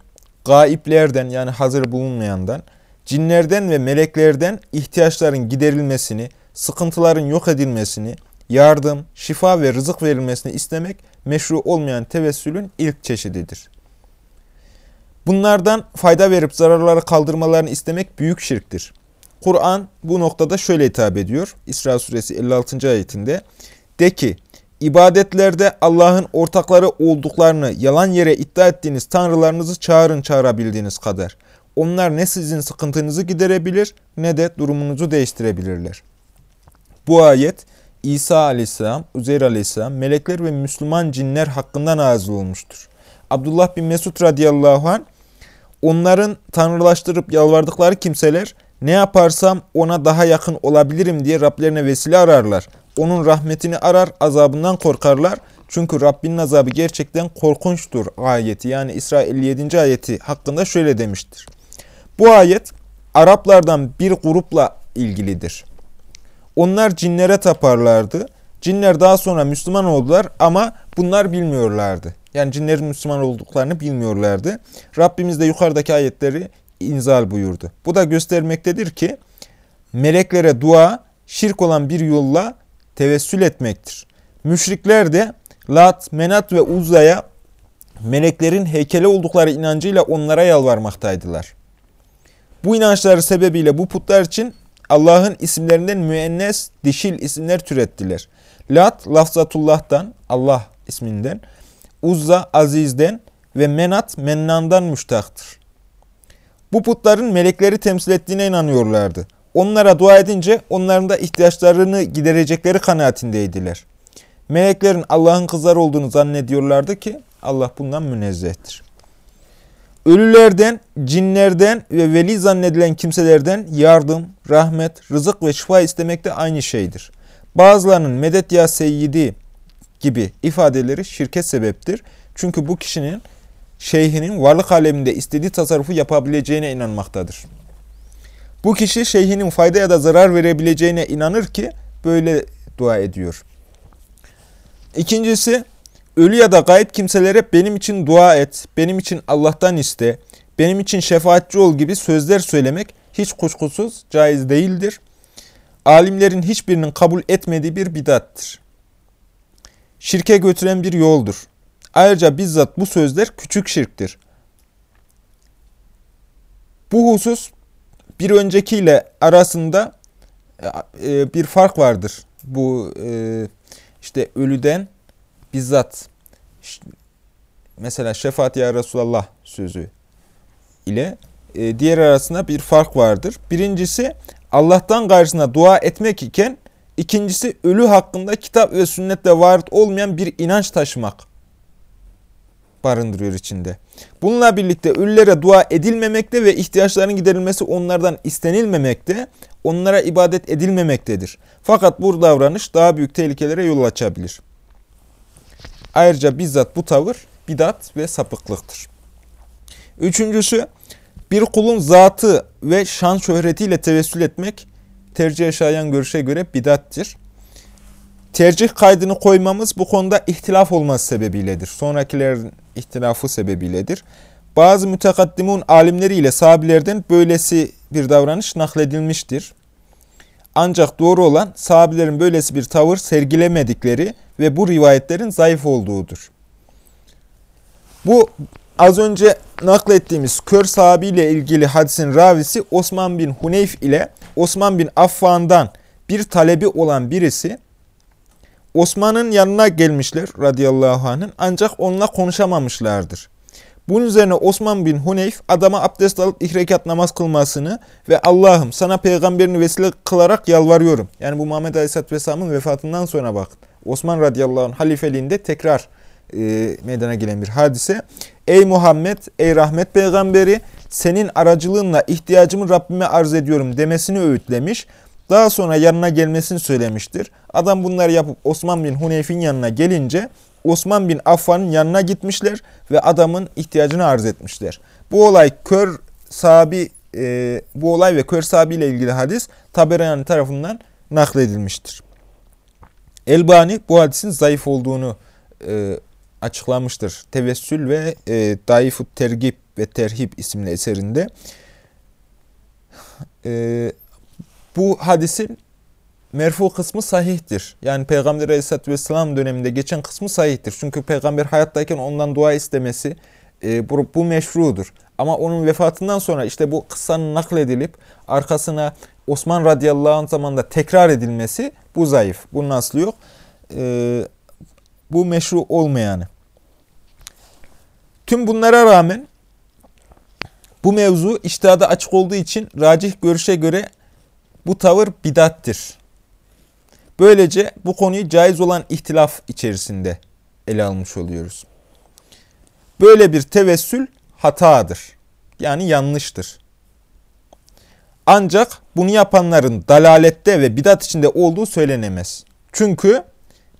gaiplerden yani hazır bulunmayandan, cinlerden ve meleklerden ihtiyaçların giderilmesini, sıkıntıların yok edilmesini, yardım, şifa ve rızık verilmesini istemek meşru olmayan tevessülün ilk çeşididir. Bunlardan fayda verip zararları kaldırmalarını istemek büyük şirktir. Kur'an bu noktada şöyle hitap ediyor. İsra suresi 56. ayetinde. De ki, ibadetlerde Allah'ın ortakları olduklarını yalan yere iddia ettiğiniz tanrılarınızı çağırın çağırabildiğiniz kadar. Onlar ne sizin sıkıntınızı giderebilir ne de durumunuzu değiştirebilirler. Bu ayet İsa aleyhisselam, Uzeyr aleyhisselam, melekler ve Müslüman cinler hakkında nazil olmuştur. Abdullah bin Mesud radıyallahu anh, onların tanrılaştırıp yalvardıkları kimseler, ne yaparsam ona daha yakın olabilirim diye Rablerine vesile ararlar. Onun rahmetini arar, azabından korkarlar. Çünkü Rabbinin azabı gerçekten korkunçtur ayeti. Yani İsra 57. ayeti hakkında şöyle demiştir. Bu ayet Araplardan bir grupla ilgilidir. Onlar cinlere taparlardı. Cinler daha sonra Müslüman oldular ama bunlar bilmiyorlardı. Yani cinlerin Müslüman olduklarını bilmiyorlardı. Rabbimiz de yukarıdaki ayetleri inzal buyurdu. Bu da göstermektedir ki meleklere dua şirk olan bir yolla tevessül etmektir. Müşrikler de Lat, Menat ve Uzza'ya meleklerin heykeli oldukları inancıyla onlara yalvarmaktaydılar. Bu inançları sebebiyle bu putlar için Allah'ın isimlerinden müennes, dişil isimler türettiler. Lat, lafzatullah'tan, Allah isminden, Uzza, azizden ve Menat, mennandan müştaktır. Bu putların melekleri temsil ettiğine inanıyorlardı. Onlara dua edince onların da ihtiyaçlarını giderecekleri kanaatindeydiler. Meleklerin Allah'ın kızları olduğunu zannediyorlardı ki Allah bundan münezzehtir. Ölülerden, cinlerden ve veli zannedilen kimselerden yardım, rahmet, rızık ve şifa istemek de aynı şeydir. Bazılarının medet ya seyyidi gibi ifadeleri şirket sebeptir. Çünkü bu kişinin şeyhinin varlık aleminde istediği tasarrufu yapabileceğine inanmaktadır. Bu kişi şeyhinin fayda ya da zarar verebileceğine inanır ki böyle dua ediyor. İkincisi, ölü ya da gayet kimselere benim için dua et, benim için Allah'tan iste, benim için şefaatçi ol gibi sözler söylemek hiç kuşkusuz caiz değildir. Alimlerin hiçbirinin kabul etmediği bir bidattır. Şirke götüren bir yoldur. Ayrıca bizzat bu sözler küçük şirktir. Bu husus bir öncekiyle arasında e, bir fark vardır. Bu e, işte ölüden bizzat mesela şefaat ya Resulallah sözü ile e, diğer arasında bir fark vardır. Birincisi Allah'tan karşısına dua etmek iken ikincisi ölü hakkında kitap ve sünnette varit olmayan bir inanç taşımak. barındırıyor içinde. Bununla birlikte ölülere dua edilmemekte ve ihtiyaçların giderilmesi onlardan istenilmemekte, onlara ibadet edilmemektedir. Fakat bu davranış daha büyük tehlikelere yol açabilir. Ayrıca bizzat bu tavır bidat ve sapıklıktır. Üçüncüsü, bir kulun zatı ve şan şöhretiyle tevessül etmek tercih şayan görüşe göre bidattir. Tercih kaydını koymamız bu konuda ihtilaf olması sebebiyledir. Sonrakilerin ihtilafı sebebiyledir. Bazı mütekaddimun alimleriyle sahabilerden böylesi bir davranış nakledilmiştir. Ancak doğru olan sahabilerin böylesi bir tavır sergilemedikleri ve bu rivayetlerin zayıf olduğudur. Bu az önce naklettiğimiz kör sahabiyle ilgili hadisin ravisi Osman bin Huneyf ile Osman bin Affan'dan bir talebi olan birisi Osman'ın yanına gelmişler radıyallahu anh'ın ancak onunla konuşamamışlardır. Bunun üzerine Osman bin Huneyf adama abdest alıp ihrekat namaz kılmasını ve Allah'ım sana peygamberini vesile kılarak yalvarıyorum. Yani bu Muhammed Aleyhisselatü Vesselam'ın vefatından sonra bak. Osman radıyallahu anh halifeliğinde tekrar e, meydana gelen bir hadise. Ey Muhammed, ey rahmet peygamberi senin aracılığınla ihtiyacımı Rabbime arz ediyorum demesini öğütlemiş. Daha sonra yanına gelmesini söylemiştir. Adam bunları yapıp Osman bin Huneyf'in yanına gelince Osman bin Affan'ın yanına gitmişler ve adamın ihtiyacını arz etmişler. Bu olay kör sahabi e, bu olay ve kör sahabi ile ilgili hadis Taberani tarafından nakledilmiştir. Elbani bu hadisin zayıf olduğunu e, açıklamıştır. Tevessül ve e, Daifut Tergib ve Terhib isimli eserinde. E, bu hadisin merfu kısmı sahihtir. Yani Peygamber Aleyhisselatü Vesselam döneminde geçen kısmı sahihtir. Çünkü Peygamber hayattayken ondan dua istemesi e, bu, bu meşrudur. Ama onun vefatından sonra işte bu kıssanın nakledilip arkasına Osman radıyallahu anh zamanında tekrar edilmesi bu zayıf. Bunun aslı yok. E, bu meşru olmayanı. Tüm bunlara rağmen bu mevzu iştihada açık olduğu için racih görüşe göre bu tavır bidattir. Böylece bu konuyu caiz olan ihtilaf içerisinde ele almış oluyoruz. Böyle bir tevessül hatadır. Yani yanlıştır. Ancak bunu yapanların dalalette ve bidat içinde olduğu söylenemez. Çünkü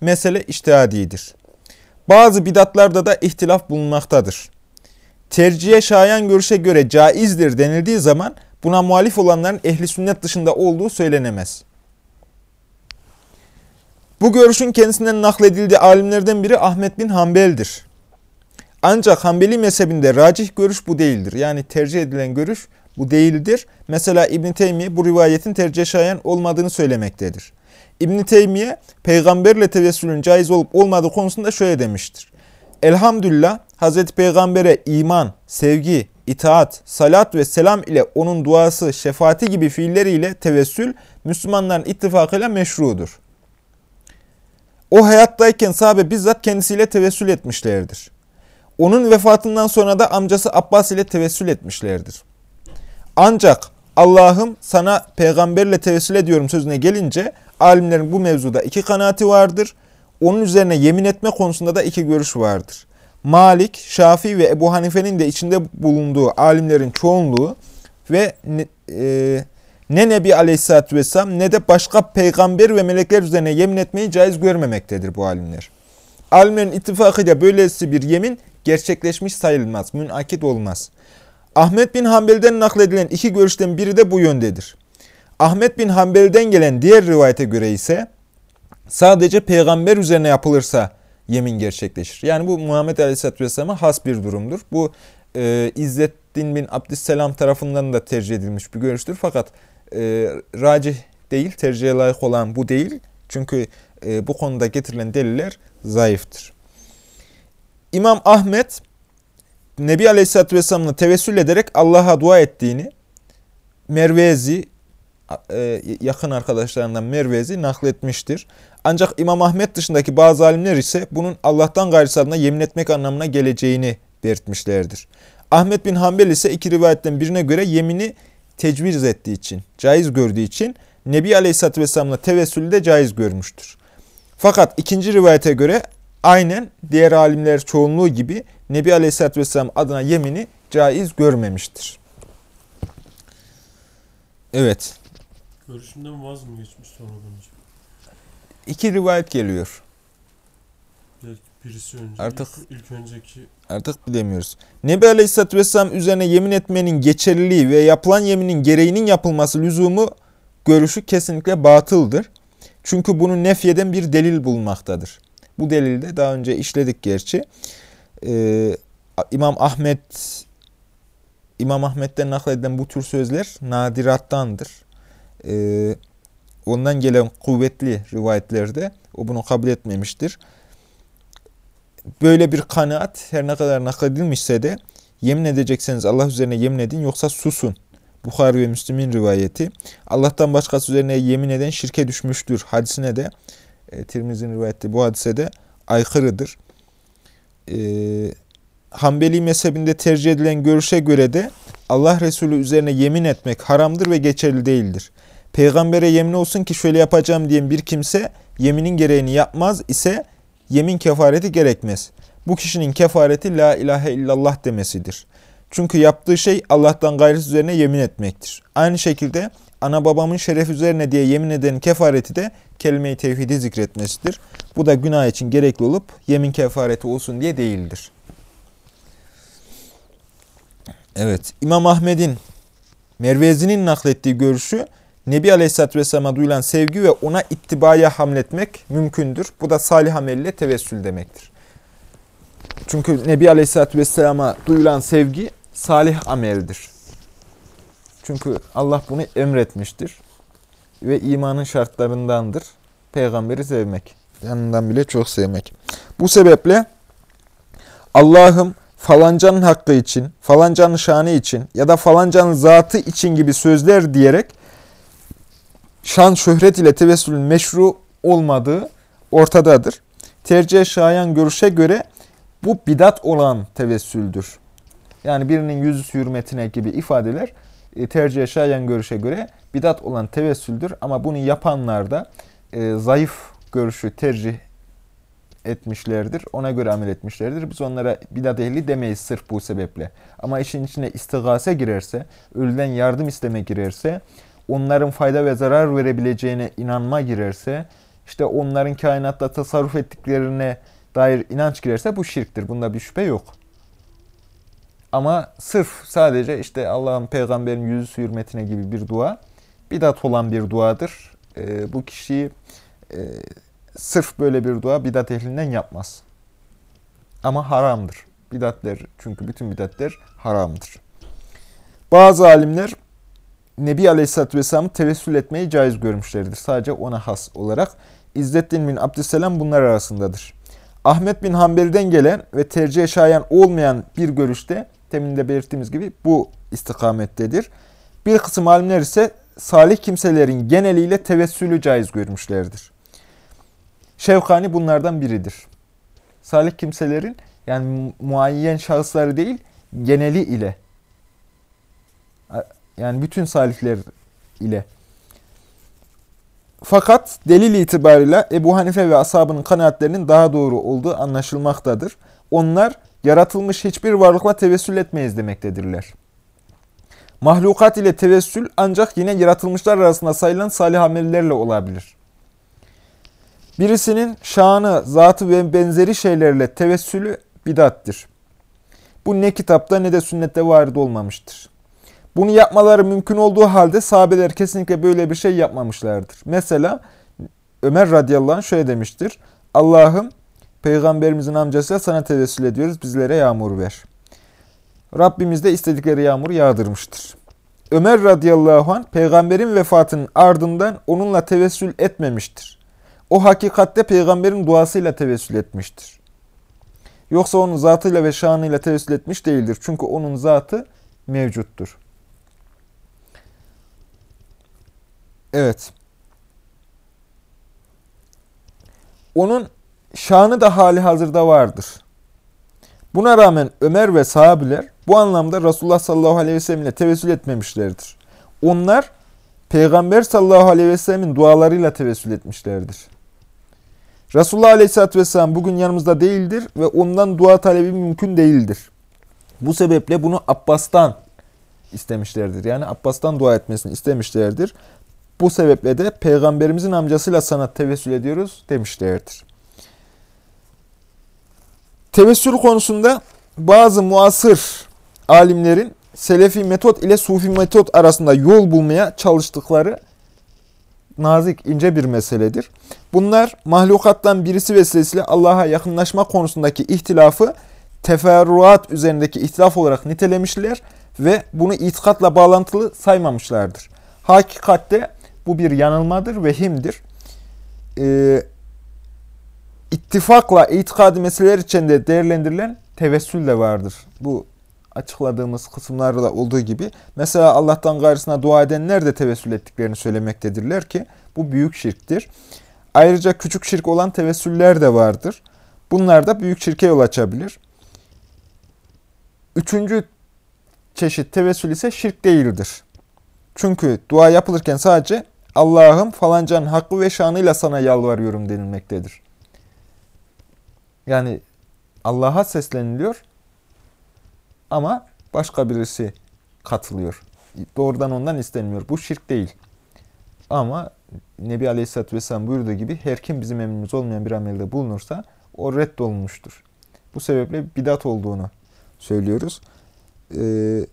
mesele iştihadidir. Bazı bidatlarda da ihtilaf bulunmaktadır. Tercihe şayan görüşe göre caizdir denildiği zaman buna muhalif olanların ehli sünnet dışında olduğu söylenemez. Bu görüşün kendisinden nakledildiği alimlerden biri Ahmet bin Hanbel'dir. Ancak Hanbeli mezhebinde racih görüş bu değildir. Yani tercih edilen görüş bu değildir. Mesela İbn Teymiye bu rivayetin tercih şayan olmadığını söylemektedir. İbn Teymiye peygamberle tevessülün caiz olup olmadığı konusunda şöyle demiştir. Elhamdülillah Hazreti Peygamber'e iman, sevgi, itaat, salat ve selam ile onun duası, şefaati gibi fiilleriyle tevessül Müslümanların ittifakıyla meşrudur. O hayattayken sahabe bizzat kendisiyle tevessül etmişlerdir. Onun vefatından sonra da amcası Abbas ile tevessül etmişlerdir. Ancak Allah'ım sana peygamberle tevessül ediyorum sözüne gelince alimlerin bu mevzuda iki kanaati vardır. Onun üzerine yemin etme konusunda da iki görüş vardır. Malik, Şafii ve Ebu Hanife'nin de içinde bulunduğu alimlerin çoğunluğu ve e, ne Nebi Aleyhisselatü Vesselam ne de başka peygamber ve melekler üzerine yemin etmeyi caiz görmemektedir bu alimler. Alimlerin ittifakıyla böylesi bir yemin gerçekleşmiş sayılmaz, münakit olmaz. Ahmet bin Hanbel'den nakledilen iki görüşten biri de bu yöndedir. Ahmet bin Hanbel'den gelen diğer rivayete göre ise sadece peygamber üzerine yapılırsa yemin gerçekleşir. Yani bu Muhammed Aleyhisselatü Vesselam'a has bir durumdur. Bu e, İzzettin bin Abdüsselam tarafından da tercih edilmiş bir görüştür. Fakat e, racih değil, tercihe layık olan bu değil. Çünkü e, bu konuda getirilen deliller zayıftır. İmam Ahmet, Nebi Aleyhisselatü Vesselam'la tevessül ederek Allah'a dua ettiğini, Mervezi, e, yakın arkadaşlarından Mervezi nakletmiştir. Ancak İmam Ahmet dışındaki bazı alimler ise bunun Allah'tan gayrısı adına yemin etmek anlamına geleceğini belirtmişlerdir. Ahmet bin Hanbel ise iki rivayetten birine göre yemini tecviz ettiği için, caiz gördüğü için Nebi Aleyhisselatü Vesselam'la tevessülü de caiz görmüştür. Fakat ikinci rivayete göre aynen diğer alimler çoğunluğu gibi Nebi Aleyhisselatü Vesselam adına yemini caiz görmemiştir. Evet. Görüşünden vaz mı geçmiş sonradan hocam? İki rivayet geliyor. Birisi önce, Artık- ilk, ilk önceki Artık bilemiyoruz. Nebi Aleyhisselatü Vesselam üzerine yemin etmenin geçerliliği ve yapılan yeminin gereğinin yapılması lüzumu görüşü kesinlikle batıldır. Çünkü bunu nefyeden bir delil bulunmaktadır. Bu delilde daha önce işledik gerçi. Ee, İmam Ahmet İmam Ahmet'ten nakledilen bu tür sözler nadirattandır. Ee, ondan gelen kuvvetli rivayetlerde o bunu kabul etmemiştir. Böyle bir kanaat her ne kadar nakledilmişse de yemin edecekseniz Allah üzerine yemin edin yoksa susun. Bukhari ve Müslim'in rivayeti. Allah'tan başkası üzerine yemin eden şirke düşmüştür. Hadisine de e, Tirmiz'in rivayeti bu hadise de aykırıdır. E, Hanbeli mezhebinde tercih edilen görüşe göre de Allah Resulü üzerine yemin etmek haramdır ve geçerli değildir. Peygambere yemin olsun ki şöyle yapacağım diyen bir kimse yeminin gereğini yapmaz ise yemin kefareti gerekmez. Bu kişinin kefareti la ilahe illallah demesidir. Çünkü yaptığı şey Allah'tan gayrısı üzerine yemin etmektir. Aynı şekilde ana babamın şeref üzerine diye yemin edenin kefareti de kelime-i tevhidi zikretmesidir. Bu da günah için gerekli olup yemin kefareti olsun diye değildir. Evet, İmam Ahmet'in Mervezi'nin naklettiği görüşü Nebi Aleyhisselatü Vesselam'a duyulan sevgi ve ona ittibaya hamletmek mümkündür. Bu da salih amelle tevessül demektir. Çünkü Nebi Aleyhisselatü Vesselam'a duyulan sevgi salih ameldir. Çünkü Allah bunu emretmiştir. Ve imanın şartlarındandır. Peygamberi sevmek. Yanından bile çok sevmek. Bu sebeple Allah'ım falancanın hakkı için, falancanın şanı için ya da falancanın zatı için gibi sözler diyerek şan şöhret ile tevessülün meşru olmadığı ortadadır. Tercih şayan görüşe göre bu bidat olan tevessüldür. Yani birinin yüzü hürmetine gibi ifadeler e, tercih şayan görüşe göre bidat olan tevessüldür. Ama bunu yapanlar da e, zayıf görüşü tercih etmişlerdir. Ona göre amel etmişlerdir. Biz onlara bidat ehli demeyiz sırf bu sebeple. Ama işin içine istigase girerse, ölüden yardım isteme girerse, onların fayda ve zarar verebileceğine inanma girerse, işte onların kainatta tasarruf ettiklerine dair inanç girerse bu şirktir. Bunda bir şüphe yok. Ama sırf sadece işte Allah'ın peygamberin yüzü hürmetine gibi bir dua bidat olan bir duadır. E, bu kişiyi e, sırf böyle bir dua bidat ehlinden yapmaz. Ama haramdır. Bidatler çünkü bütün bidatler haramdır. Bazı alimler Nebi Aleyhisselatü Vesselam'ı tevessül etmeyi caiz görmüşlerdir. Sadece ona has olarak. İzzettin bin Abdüsselam bunlar arasındadır. Ahmet bin Hanbel'den gelen ve tercih şayan olmayan bir görüşte, temin de belirttiğimiz gibi bu istikamettedir. Bir kısım alimler ise salih kimselerin geneliyle tevessülü caiz görmüşlerdir. Şevkani bunlardan biridir. Salih kimselerin yani muayyen şahısları değil, geneli ile yani bütün salihler ile. Fakat delil itibarıyla Ebu Hanife ve ashabının kanaatlerinin daha doğru olduğu anlaşılmaktadır. Onlar yaratılmış hiçbir varlıkla tevessül etmeyiz demektedirler. Mahlukat ile tevessül ancak yine yaratılmışlar arasında sayılan salih amellerle olabilir. Birisinin şanı, zatı ve benzeri şeylerle tevessülü bidattir. Bu ne kitapta ne de sünnette varid olmamıştır. Bunu yapmaları mümkün olduğu halde sahabeler kesinlikle böyle bir şey yapmamışlardır. Mesela Ömer radıyallahu anh şöyle demiştir. Allah'ım peygamberimizin amcasıyla sana tevessül ediyoruz bizlere yağmur ver. Rabbimiz de istedikleri yağmuru yağdırmıştır. Ömer radıyallahu anh peygamberin vefatının ardından onunla tevessül etmemiştir. O hakikatte peygamberin duasıyla tevessül etmiştir. Yoksa onun zatıyla ve şanıyla tevessül etmiş değildir. Çünkü onun zatı mevcuttur. Evet. Onun şanı da hali hazırda vardır. Buna rağmen Ömer ve sahabiler bu anlamda Resulullah sallallahu aleyhi ve sellem ile tevessül etmemişlerdir. Onlar Peygamber sallallahu aleyhi ve sellemin dualarıyla tevessül etmişlerdir. Resulullah Aleyhisselatü Vesselam bugün yanımızda değildir ve ondan dua talebi mümkün değildir. Bu sebeple bunu Abbas'tan istemişlerdir. Yani Abbas'tan dua etmesini istemişlerdir. Bu sebeple de peygamberimizin amcasıyla sana tevessül ediyoruz demişlerdir. Tevessül konusunda bazı muasır alimlerin Selefi metot ile Sufi metot arasında yol bulmaya çalıştıkları nazik, ince bir meseledir. Bunlar mahlukattan birisi vesilesiyle Allah'a yakınlaşma konusundaki ihtilafı teferruat üzerindeki ihtilaf olarak nitelemişler ve bunu itikatla bağlantılı saymamışlardır. Hakikatte bu bir yanılmadır, vehimdir. Ee, ittifakla itikadi meseleler içinde değerlendirilen tevessül de vardır. Bu açıkladığımız kısımlarda olduğu gibi mesela Allah'tan gayrısına dua edenler de tevessül ettiklerini söylemektedirler ki bu büyük şirktir. Ayrıca küçük şirk olan tevessüller de vardır. Bunlar da büyük şirke yol açabilir. Üçüncü çeşit tevessül ise şirk değildir. Çünkü dua yapılırken sadece Allah'ım falancanın hakkı ve şanıyla sana yalvarıyorum denilmektedir. Yani Allah'a sesleniliyor ama başka birisi katılıyor. Doğrudan ondan istenmiyor. Bu şirk değil. Ama Nebi Aleyhisselatü Vesselam buyurduğu gibi her kim bizim emrimiz olmayan bir amelde bulunursa o reddolmuştur. Bu sebeple bidat olduğunu söylüyoruz. Ee,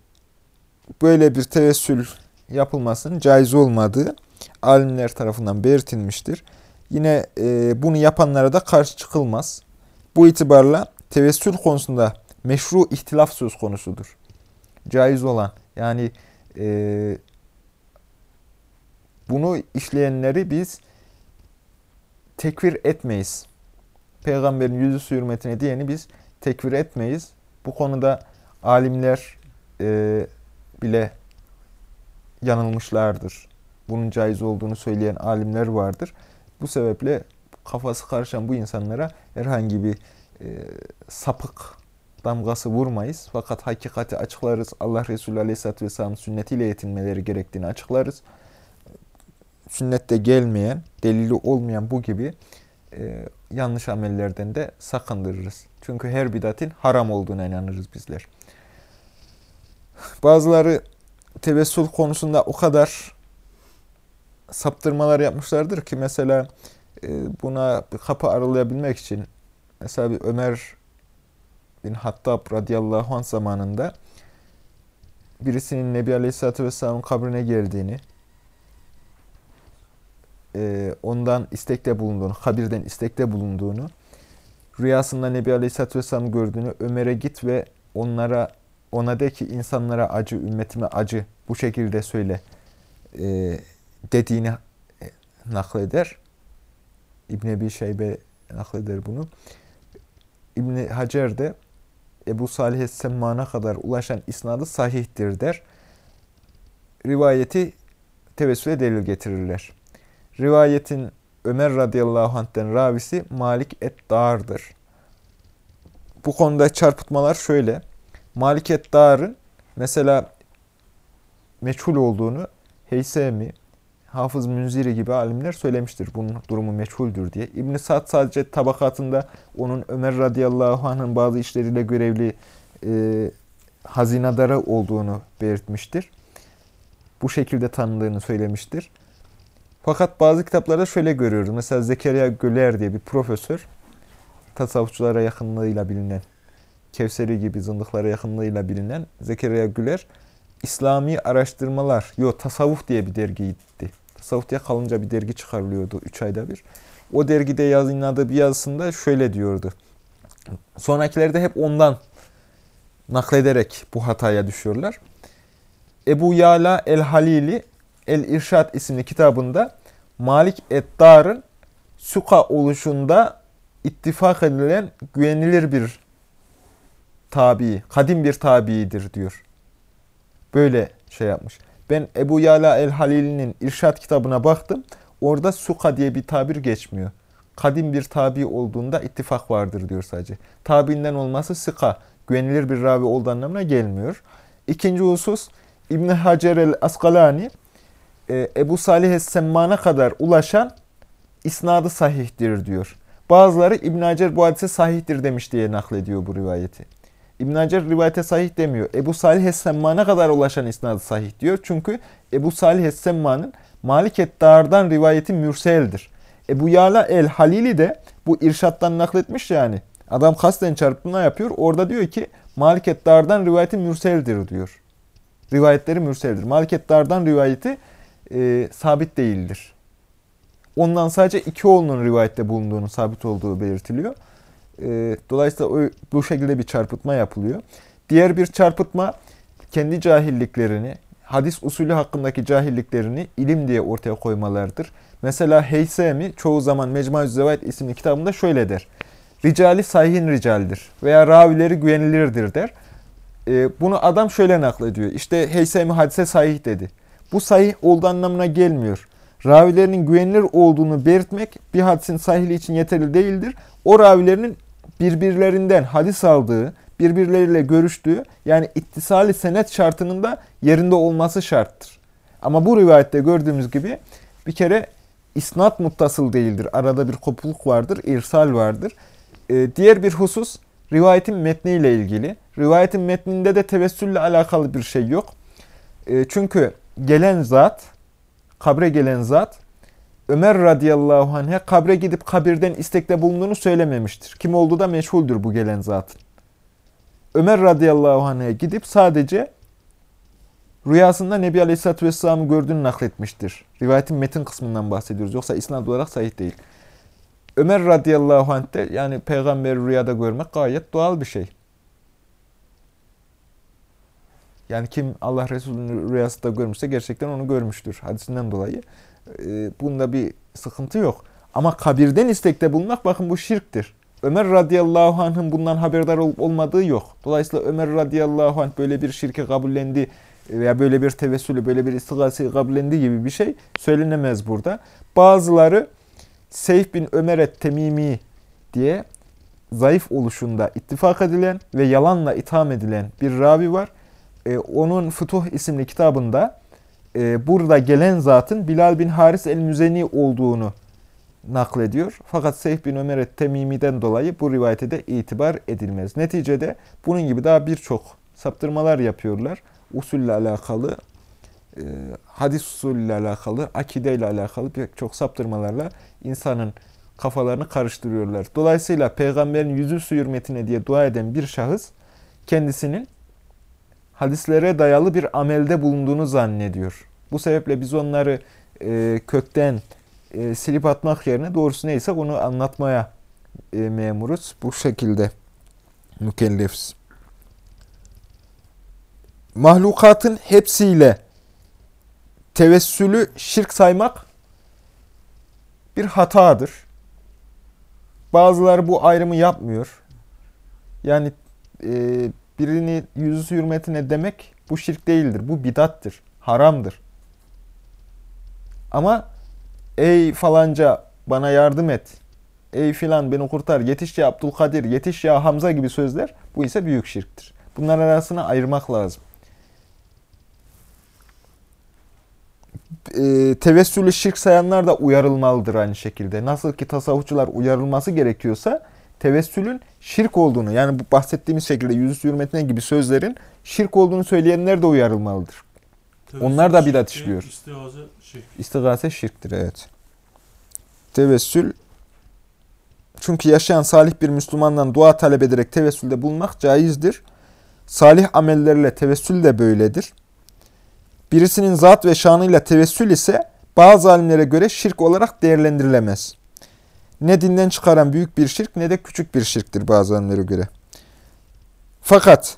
böyle bir tevessül yapılmasının caiz olmadığı alimler tarafından belirtilmiştir. Yine e, bunu yapanlara da karşı çıkılmaz. Bu itibarla tevessül konusunda meşru ihtilaf söz konusudur. Caiz olan yani e, bunu işleyenleri biz tekfir etmeyiz. Peygamberin yüzü su hürmetine diyeni biz tekfir etmeyiz. Bu konuda alimler e, bile yanılmışlardır. Bunun caiz olduğunu söyleyen alimler vardır. Bu sebeple kafası karışan bu insanlara herhangi bir e, sapık damgası vurmayız. Fakat hakikati açıklarız. Allah Resulü Aleyhisselatü Vesselam sünnetiyle yetinmeleri gerektiğini açıklarız. Sünnette gelmeyen, delili olmayan bu gibi e, yanlış amellerden de sakındırırız. Çünkü her bidatin haram olduğuna inanırız bizler. Bazıları tevessül konusunda o kadar saptırmalar yapmışlardır ki mesela e, buna kapı aralayabilmek için mesela bir Ömer bin Hattab radıyallahu anh zamanında birisinin Nebi Aleyhisselatü Vesselam'ın kabrine geldiğini, e, ondan istekte bulunduğunu, kabirden istekte bulunduğunu, rüyasında Nebi Aleyhisselatü Vesselam'ı gördüğünü, Ömer'e git ve onlara ona de ki insanlara acı, ümmetime acı bu şekilde söyle e, dediğini e, nakleder. İbn Ebi Şeybe nakleder bunu. İbn Hacer de Ebu Salih Semman'a kadar ulaşan isnadı sahihtir der. Rivayeti tevessüle delil getirirler. Rivayetin Ömer radıyallahu anh'ten ravisi Malik et-Dar'dır. Bu konuda çarpıtmalar şöyle. Malik et-Dar'ın mesela meçhul olduğunu Heysemi, Hafız Münziri gibi alimler söylemiştir. Bunun durumu meçhuldür diye. İbn-i Sa'd sadece tabakatında onun Ömer radıyallahu anh'ın bazı işleriyle görevli e, hazinadarı olduğunu belirtmiştir. Bu şekilde tanındığını söylemiştir. Fakat bazı kitaplarda şöyle görüyoruz. Mesela Zekeriya Göler diye bir profesör, tasavvufçulara yakınlığıyla bilinen, Kevseri gibi zındıklara yakınlığıyla bilinen Zekeriya Güler, İslami araştırmalar, yo tasavvuf diye bir dergiydi. Tasavvuf diye kalınca bir dergi çıkarılıyordu 3 ayda bir. O dergide yayınladığı bir yazısında şöyle diyordu. Sonrakilerde hep ondan naklederek bu hataya düşüyorlar. Ebu Yala el-Halili El-İrşad isimli kitabında Malik Eddar'ın suka oluşunda ittifak edilen güvenilir bir tabi, kadim bir tabiidir diyor. Böyle şey yapmış. Ben Ebu Yala el-Halili'nin İrşad kitabına baktım. Orada suka diye bir tabir geçmiyor. Kadim bir tabi olduğunda ittifak vardır diyor sadece. Tabiinden olması sıka, güvenilir bir ravi olduğu anlamına gelmiyor. İkinci husus İbn Hacer el-Askalani e, Ebu Salih es-Semman'a kadar ulaşan isnadı sahihtir diyor. Bazıları İbn Hacer bu hadise sahihtir demiş diye naklediyor bu rivayeti. İbn Hacer rivayete sahih demiyor. Ebu Salih Es-Semma'na kadar ulaşan isnadı sahih diyor. Çünkü Ebu Salih Es-Semma'nın Malik et-Dar'dan rivayeti mürseldir. Ebu Yala el-Halili de bu irşattan nakletmiş yani. Adam kasten çarptığına yapıyor. Orada diyor ki Malik et-Dar'dan rivayeti mürseldir diyor. Rivayetleri mürseldir. Malik et-Dar'dan rivayeti e, sabit değildir. Ondan sadece iki oğlunun rivayette bulunduğunu sabit olduğu belirtiliyor. E, dolayısıyla o, bu şekilde bir çarpıtma yapılıyor. Diğer bir çarpıtma kendi cahilliklerini, hadis usulü hakkındaki cahilliklerini ilim diye ortaya koymalardır. Mesela Heysemi çoğu zaman Mecmuaz Zevait isimli kitabında şöyle der. Ricali sahihin ricaldir veya ravileri güvenilirdir der. E, bunu adam şöyle naklediyor. İşte Heysemi hadise sahih dedi. Bu sahih olduğu anlamına gelmiyor. Ravilerinin güvenilir olduğunu belirtmek bir hadisin sahili için yeterli değildir. O ravilerinin birbirlerinden hadis aldığı, birbirleriyle görüştüğü yani ittisali senet şartının da yerinde olması şarttır. Ama bu rivayette gördüğümüz gibi bir kere isnat muttasıl değildir. Arada bir kopukluk vardır, irsal vardır. Ee, diğer bir husus rivayetin metniyle ilgili. Rivayetin metninde de tevessülle alakalı bir şey yok. Ee, çünkü gelen zat, kabre gelen zat Ömer radıyallahu anh'e kabre gidip kabirden istekte bulunduğunu söylememiştir. Kim olduğu da meşhuldür bu gelen zatın. Ömer radıyallahu anh'e gidip sadece rüyasında Nebi Aleyhisselatü Vesselam'ı gördüğünü nakletmiştir. Rivayetin metin kısmından bahsediyoruz. Yoksa isnad olarak sahih değil. Ömer radıyallahu anh de yani peygamberi rüyada görmek gayet doğal bir şey. Yani kim Allah Resulü'nü rüyasında görmüşse gerçekten onu görmüştür. Hadisinden dolayı. E, bunda bir sıkıntı yok. Ama kabirden istekte bulunmak bakın bu şirktir. Ömer radıyallahu anh'ın bundan haberdar olup olmadığı yok. Dolayısıyla Ömer radıyallahu anh böyle bir şirke kabullendi veya böyle bir tevessülü, böyle bir istigasayı kabullendi gibi bir şey söylenemez burada. Bazıları Seyf bin Ömer et-Temimi diye zayıf oluşunda ittifak edilen ve yalanla itham edilen bir ravi var. Ee, onun Futuh isimli kitabında e, burada gelen zatın Bilal bin Haris el-Müzeni olduğunu naklediyor. Fakat Seyf bin Ömer et-Temimi'den dolayı bu rivayete de itibar edilmez. Neticede bunun gibi daha birçok saptırmalar yapıyorlar. Usulle alakalı, e, hadis usulüyle alakalı, akideyle alakalı birçok saptırmalarla insanın kafalarını karıştırıyorlar. Dolayısıyla peygamberin yüzü su hürmetine diye dua eden bir şahıs kendisinin hadislere dayalı bir amelde bulunduğunu zannediyor. Bu sebeple biz onları e, kökten e, silip atmak yerine doğrusu neyse onu anlatmaya e, memuruz. Bu şekilde mükellefiz. Mahlukatın hepsiyle tevessülü şirk saymak bir hatadır. Bazıları bu ayrımı yapmıyor. Yani e, birini yüzü hürmetine demek bu şirk değildir. Bu bidattır. Haramdır. Ama ey falanca bana yardım et. Ey filan beni kurtar. Yetiş ya Abdülkadir, yetiş ya Hamza gibi sözler bu ise büyük şirktir. Bunlar arasına ayırmak lazım. E, tevessülü şirk sayanlar da uyarılmalıdır aynı şekilde. Nasıl ki tasavvufçular uyarılması gerekiyorsa tevessülün şirk olduğunu yani bu bahsettiğimiz şekilde yüzü hürmetine gibi sözlerin şirk olduğunu söyleyenler de uyarılmalıdır. Tevessül Onlar da bidat işliyor. İstihaze şirk. İstigase şirktir evet. Tevessül çünkü yaşayan salih bir Müslümandan dua talep ederek tevessülde bulunmak caizdir. Salih amellerle tevessül de böyledir. Birisinin zat ve şanıyla tevessül ise bazı alimlere göre şirk olarak değerlendirilemez. Ne dinden çıkaran büyük bir şirk ne de küçük bir şirktir bazı alimlere göre. Fakat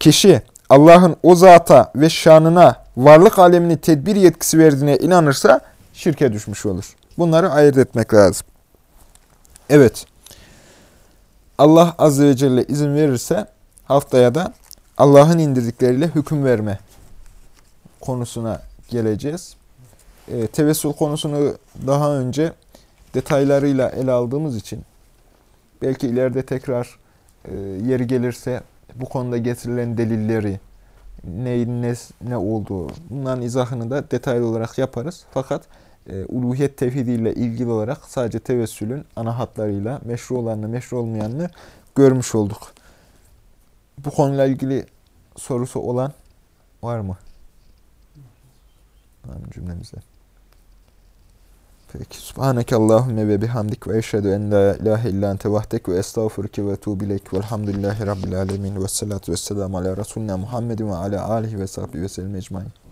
kişi Allah'ın o zata ve şanına varlık alemini tedbir yetkisi verdiğine inanırsa şirke düşmüş olur. Bunları ayırt etmek lazım. Evet. Allah Azze ve Celle izin verirse haftaya da Allah'ın indirdikleriyle hüküm verme konusuna geleceğiz. E, tevessül konusunu daha önce detaylarıyla ele aldığımız için belki ileride tekrar e, yeri gelirse bu konuda getirilen delilleri, neyin ne, ne olduğu, bunların izahını da detaylı olarak yaparız. Fakat e, uluhiyet tevhidiyle ilgili olarak sadece tevessülün ana hatlarıyla meşru olanını, meşru olmayanını görmüş olduk. Bu konuyla ilgili sorusu olan var mı? Amin cümlemize. Peki. Subhaneke Allahümme ve bihamdik ve eşhedü en la ilahe illa ente vahdek ve estağfurke ve etubu ileyk velhamdülillahi rabbil alemin ve salatu ve selamu ala Resulina Muhammedin ve ala alihi ve sahbihi ve sellem ecmain.